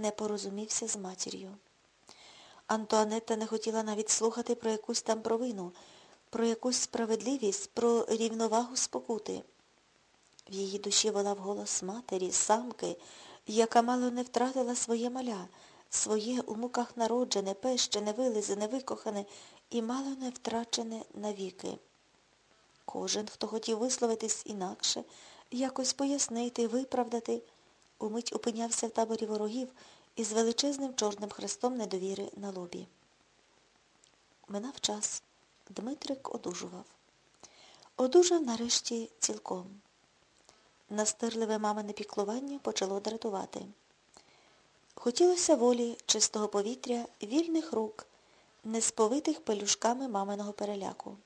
не порозумівся з матір'ю. Антуанетта не хотіла навіть слухати про якусь там провину, про якусь справедливість, про рівновагу спокути. В її душі волав голос матері, самки, яка мало не втратила своє маля, своє у муках народжене, пещене, вилизене, викохане і мало не втрачене навіки. Кожен, хто хотів висловитись інакше, якось пояснити, виправдати, умить опинявся в таборі ворогів із величезним чорним хрестом недовіри на лобі. Минав час. Дмитрик одужував. Одужав нарешті цілком. Настирливе мамине піклування почало дратувати. Хотілося волі, чистого повітря, вільних рук, не сповитих пелюшками маминого переляку.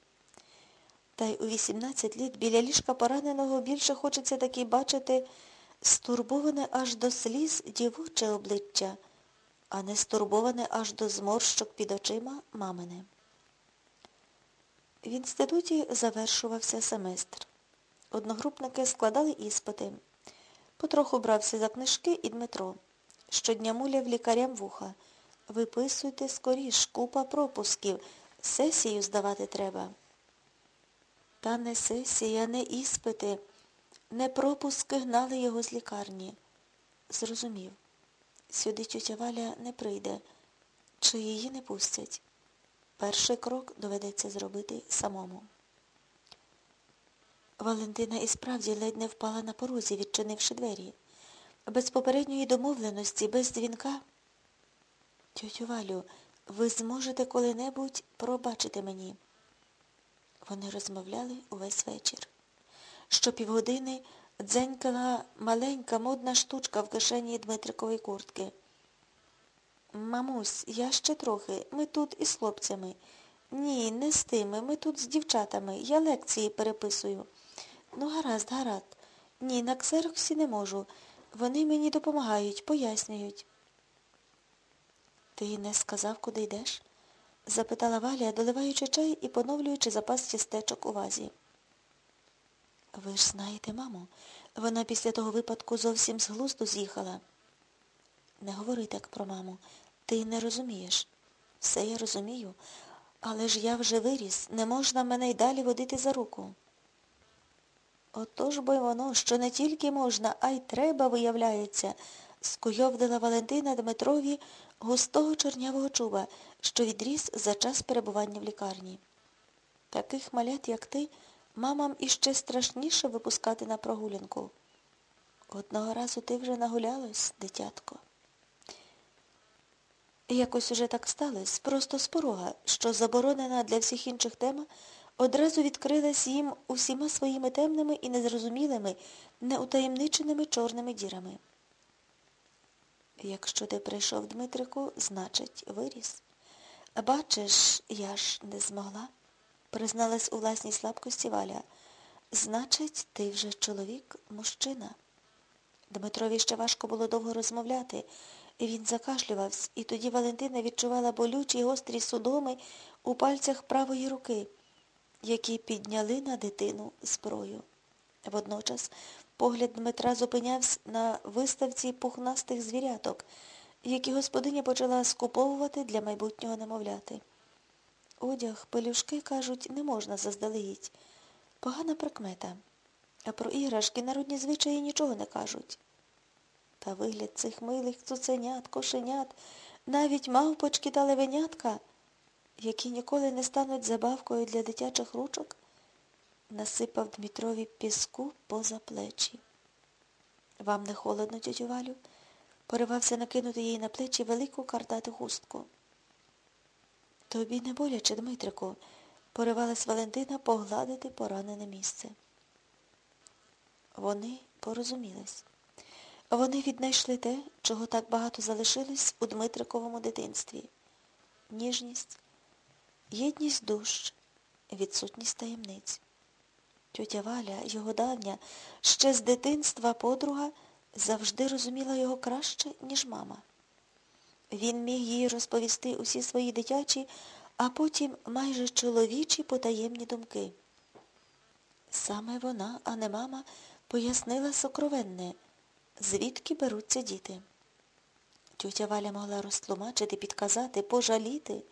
Та й у 18 літ біля ліжка пораненого більше хочеться таки бачити стурбоване аж до сліз дівоче обличчя, а не стурбоване аж до зморщок під очима мамине. В інституті завершувався семестр. Одногрупники складали іспити. Потроху брався за книжки і Дмитро. Щодня муляв лікарям вуха. Виписуйте скоріш, купа пропусків. Сесію здавати треба. Та не сесія, не іспити, не пропуски гнали його з лікарні. Зрозумів. Сюди тютя Валя не прийде, чи її не пустять. Перший крок доведеться зробити самому. Валентина і справді ледь не впала на порозі, відчинивши двері. Без попередньої домовленості, без дзвінка. Тьотю Валю, ви зможете коли-небудь пробачити мені. Вони розмовляли увесь вечір. Щопівгодини дзенькала маленька модна штучка в кишені Дмитрикової куртки. Мамусь, я ще трохи. Ми тут із хлопцями. Ні, не з тими. Ми тут з дівчатами. Я лекції переписую. Ну, гаразд, гаразд. Ні, на ксероксі не можу. Вони мені допомагають, пояснюють. Ти не сказав, куди йдеш? запитала Валя, доливаючи чай і поновлюючи запас тістечок у вазі. Ви ж знаєте, мамо, вона після того випадку зовсім з глузду з'їхала. Не говори так про маму. Ти не розумієш. Все я розумію, але ж я вже виріс, не можна мене й далі водити за руку. Отож й воно, що не тільки можна, а й треба, виявляється, скуйовдила Валентина Дмитрові густого чорнявого чуба, що відріс за час перебування в лікарні. Таких малят, як ти, мамам іще страшніше випускати на прогулянку. Одного разу ти вже нагулялась, дитятко. Якось уже так сталося, просто з порога, що заборонена для всіх інших тема одразу відкрилась їм усіма своїми темними і незрозумілими, неутаємниченими чорними дірами. Якщо ти прийшов, Дмитрику, значить, виріс. Бачиш, я ж не змогла, призналась у власній слабкості Валя. Значить, ти вже чоловік, мужчина. Дмитрові ще важко було довго розмовляти. Він закашлювався, і тоді Валентина відчувала болючі гострі судоми у пальцях правої руки, які підняли на дитину зброю. Водночас погляд Дмитра зупинявся на виставці пухнастих звіряток, які господиня почала скуповувати для майбутнього немовляти. Одяг, пелюшки, кажуть, не можна заздалегідь. Погана прикмета. А про іграшки народні звичаї нічого не кажуть. Та вигляд цих милих цуценят, кошенят, навіть мавпочки та левенятка, які ніколи не стануть забавкою для дитячих ручок, насипав Дмитрові піску поза плечі. Вам не холодно, тьотю Валю? Поривався накинути їй на плечі велику картату хустку. Тобі не боляче, Дмитрику, поривалась Валентина погладити поранене місце. Вони порозумілись. Вони віднайшли те, чого так багато залишилось у Дмитриковому дитинстві. Ніжність, єдність душ, відсутність таємниць. Тьотя Валя, його давня, ще з дитинства подруга, завжди розуміла його краще, ніж мама. Він міг їй розповісти усі свої дитячі, а потім майже чоловічі потаємні думки. Саме вона, а не мама, пояснила сокровенне, звідки беруться діти. Тютя Валя могла розтлумачити, підказати, пожаліти,